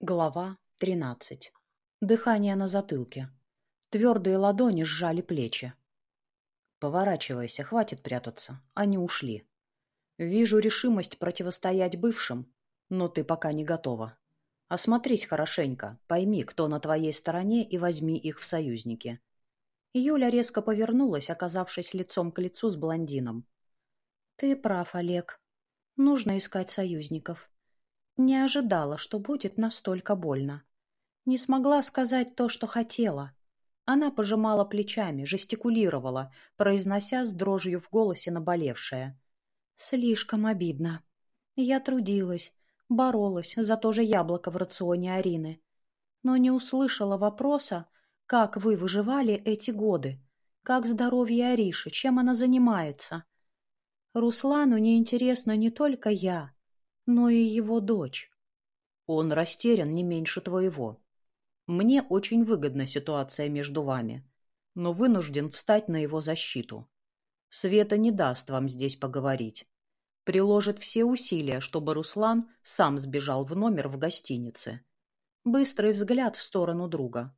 Глава 13. Дыхание на затылке. Твердые ладони сжали плечи. Поворачивайся, хватит прятаться. Они ушли. Вижу решимость противостоять бывшим, но ты пока не готова. Осмотрись хорошенько, пойми, кто на твоей стороне, и возьми их в союзники. Юля резко повернулась, оказавшись лицом к лицу с блондином. Ты прав, Олег. Нужно искать союзников. Не ожидала, что будет настолько больно. Не смогла сказать то, что хотела. Она пожимала плечами, жестикулировала, произнося с дрожью в голосе наболевшее. Слишком обидно. Я трудилась, боролась за то же яблоко в рационе Арины. Но не услышала вопроса, как вы выживали эти годы, как здоровье Ариши, чем она занимается. Руслану не интересно не только я, но и его дочь. Он растерян не меньше твоего. Мне очень выгодна ситуация между вами, но вынужден встать на его защиту. Света не даст вам здесь поговорить. Приложит все усилия, чтобы Руслан сам сбежал в номер в гостинице. Быстрый взгляд в сторону друга.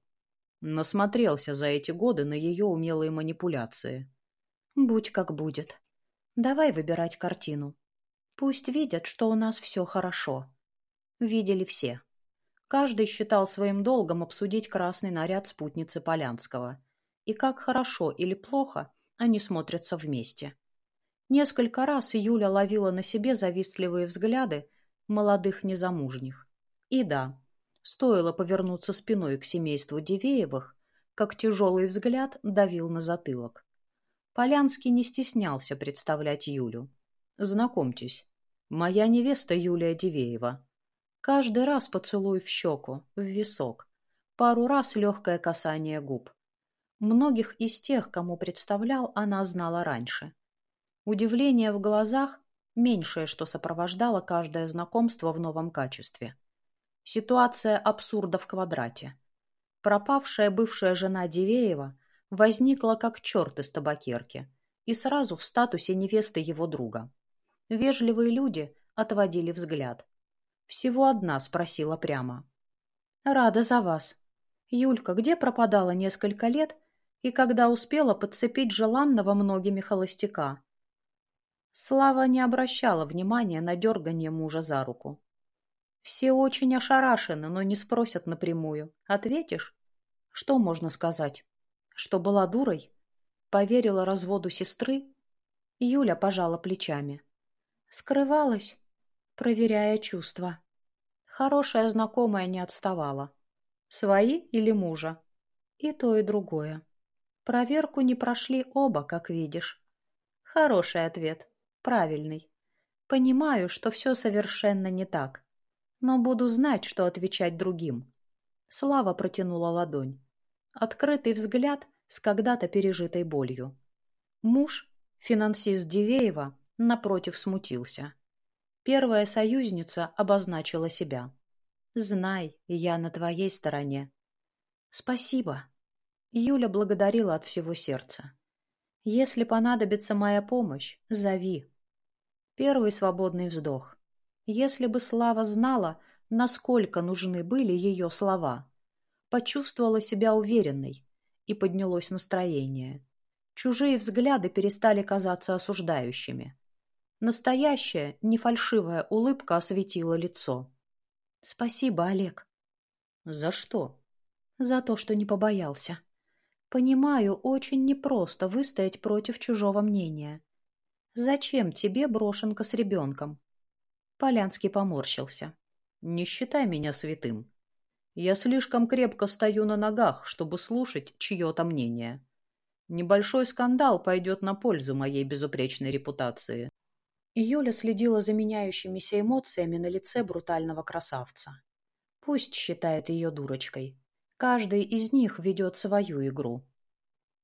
Насмотрелся за эти годы на ее умелые манипуляции. Будь как будет. Давай выбирать картину. Пусть видят, что у нас все хорошо. Видели все. Каждый считал своим долгом обсудить красный наряд спутницы Полянского. И как хорошо или плохо они смотрятся вместе. Несколько раз Юля ловила на себе завистливые взгляды молодых незамужних. И да, стоило повернуться спиной к семейству Дивеевых, как тяжелый взгляд давил на затылок. Полянский не стеснялся представлять Юлю. Знакомьтесь, Моя невеста Юлия Дивеева. Каждый раз поцелуй в щеку, в висок. Пару раз легкое касание губ. Многих из тех, кому представлял, она знала раньше. Удивление в глазах – меньшее, что сопровождало каждое знакомство в новом качестве. Ситуация абсурда в квадрате. Пропавшая бывшая жена Дивеева возникла как черт из табакерки и сразу в статусе невесты его друга. Вежливые люди отводили взгляд. Всего одна спросила прямо. «Рада за вас. Юлька, где пропадала несколько лет и когда успела подцепить желанного многими холостяка?» Слава не обращала внимания на дергание мужа за руку. «Все очень ошарашены, но не спросят напрямую. Ответишь? Что можно сказать? Что была дурой? Поверила разводу сестры?» Юля пожала плечами. Скрывалась, проверяя чувства. Хорошая знакомая не отставала. Свои или мужа? И то, и другое. Проверку не прошли оба, как видишь. Хороший ответ. Правильный. Понимаю, что все совершенно не так. Но буду знать, что отвечать другим. Слава протянула ладонь. Открытый взгляд с когда-то пережитой болью. Муж, финансист Дивеева, напротив, смутился. Первая союзница обозначила себя. «Знай, я на твоей стороне». «Спасибо». Юля благодарила от всего сердца. «Если понадобится моя помощь, зови». Первый свободный вздох. Если бы Слава знала, насколько нужны были ее слова, почувствовала себя уверенной, и поднялось настроение. Чужие взгляды перестали казаться осуждающими. Настоящая, не фальшивая улыбка осветила лицо. «Спасибо, Олег». «За что?» «За то, что не побоялся. Понимаю, очень непросто выстоять против чужого мнения. Зачем тебе брошенка с ребенком?» Полянский поморщился. «Не считай меня святым. Я слишком крепко стою на ногах, чтобы слушать чье-то мнение. Небольшой скандал пойдет на пользу моей безупречной репутации. Юля следила за меняющимися эмоциями на лице брутального красавца. Пусть считает ее дурочкой. Каждый из них ведет свою игру.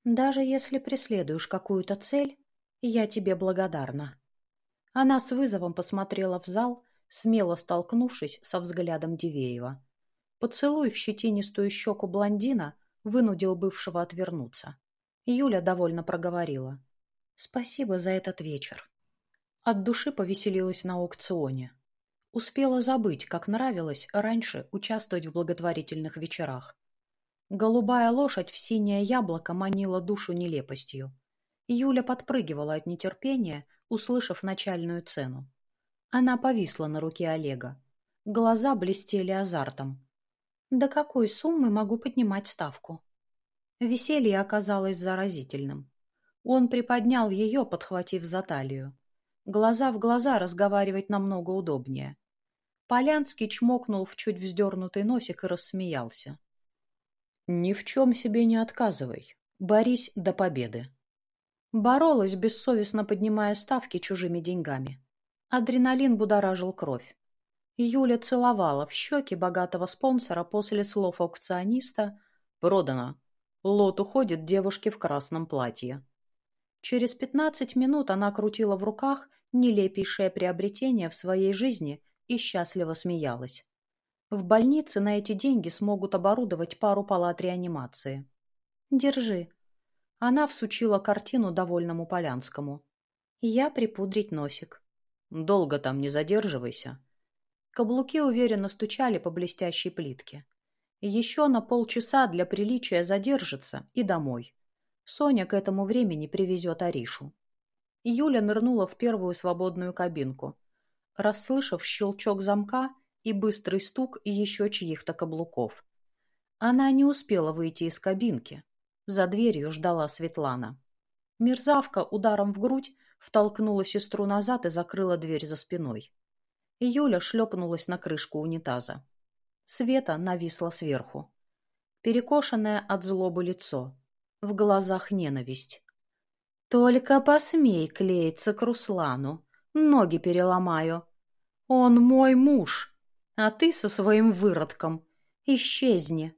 Даже если преследуешь какую-то цель, я тебе благодарна. Она с вызовом посмотрела в зал, смело столкнувшись со взглядом Дивеева. Поцелуй в щетинистую щеку блондина вынудил бывшего отвернуться. Юля довольно проговорила. «Спасибо за этот вечер». От души повеселилась на аукционе. Успела забыть, как нравилось раньше участвовать в благотворительных вечерах. Голубая лошадь в синее яблоко манила душу нелепостью. Юля подпрыгивала от нетерпения, услышав начальную цену. Она повисла на руке Олега. Глаза блестели азартом. «До какой суммы могу поднимать ставку?» Веселье оказалось заразительным. Он приподнял ее, подхватив за талию. Глаза в глаза разговаривать намного удобнее. Полянский чмокнул в чуть вздернутый носик и рассмеялся. «Ни в чем себе не отказывай. Борись до победы». Боролась, бессовестно поднимая ставки чужими деньгами. Адреналин будоражил кровь. Юля целовала в щеки богатого спонсора после слов аукциониста «Продано. Лот уходит девушке в красном платье». Через пятнадцать минут она крутила в руках нелепейшее приобретение в своей жизни и счастливо смеялась. В больнице на эти деньги смогут оборудовать пару палат реанимации. «Держи». Она всучила картину довольному Полянскому. «Я припудрить носик». «Долго там не задерживайся». Каблуки уверенно стучали по блестящей плитке. Еще на полчаса для приличия задержится и домой. Соня к этому времени привезет Аришу. Юля нырнула в первую свободную кабинку расслышав щелчок замка и быстрый стук еще чьих-то каблуков. Она не успела выйти из кабинки. За дверью ждала Светлана. Мерзавка ударом в грудь втолкнула сестру назад и закрыла дверь за спиной. Юля шлепнулась на крышку унитаза. Света нависла сверху. Перекошенное от злобы лицо. В глазах ненависть. «Только посмей клеиться к Руслану!» ноги переломаю. Он мой муж, а ты со своим выродком исчезни.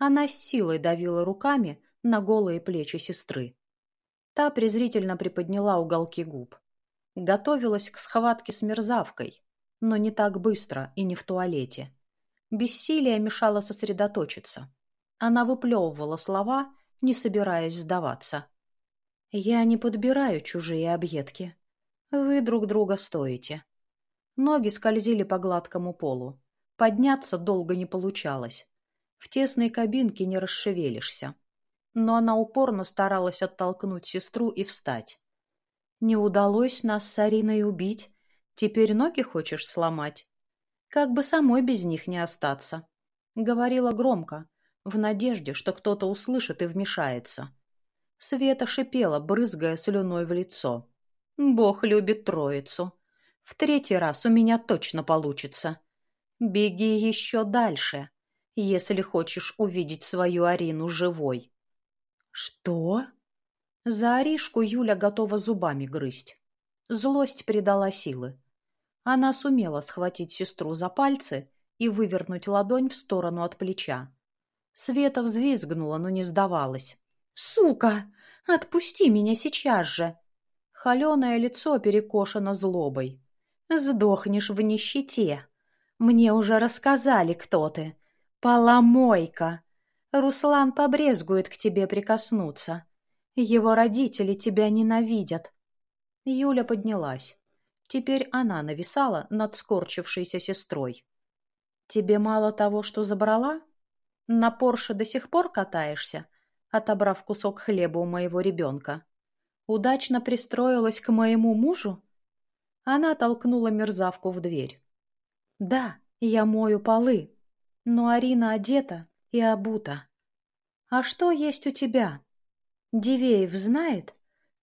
Она с силой давила руками на голые плечи сестры. Та презрительно приподняла уголки губ. Готовилась к схватке с мерзавкой, но не так быстро и не в туалете. Бессилие мешало сосредоточиться. Она выплевывала слова, не собираясь сдаваться. «Я не подбираю чужие объедки. Вы друг друга стоите. Ноги скользили по гладкому полу. Подняться долго не получалось. В тесной кабинке не расшевелишься. Но она упорно старалась оттолкнуть сестру и встать. «Не удалось нас с Ариной убить. Теперь ноги хочешь сломать? Как бы самой без них не остаться». Говорила громко, в надежде, что кто-то услышит и вмешается. Света шипела, брызгая слюной в лицо. Бог любит троицу. В третий раз у меня точно получится. Беги еще дальше, если хочешь увидеть свою Арину живой. Что? За Аришку Юля готова зубами грызть. Злость придала силы. Она сумела схватить сестру за пальцы и вывернуть ладонь в сторону от плеча. Света взвизгнула, но не сдавалась. «Сука! Отпусти меня сейчас же!» Холеное лицо перекошено злобой. «Сдохнешь в нищете. Мне уже рассказали, кто ты. Поломойка. Руслан побрезгует к тебе прикоснуться. Его родители тебя ненавидят». Юля поднялась. Теперь она нависала над скорчившейся сестрой. «Тебе мало того, что забрала? На Порше до сих пор катаешься, отобрав кусок хлеба у моего ребенка?» удачно пристроилась к моему мужу? Она толкнула мерзавку в дверь. Да, я мою полы, но Арина одета и обута. А что есть у тебя? Дивеев знает,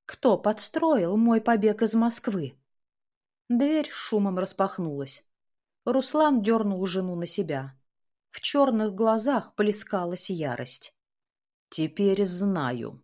кто подстроил мой побег из Москвы? Дверь шумом распахнулась. Руслан дернул жену на себя. В черных глазах плескалась ярость. «Теперь знаю»,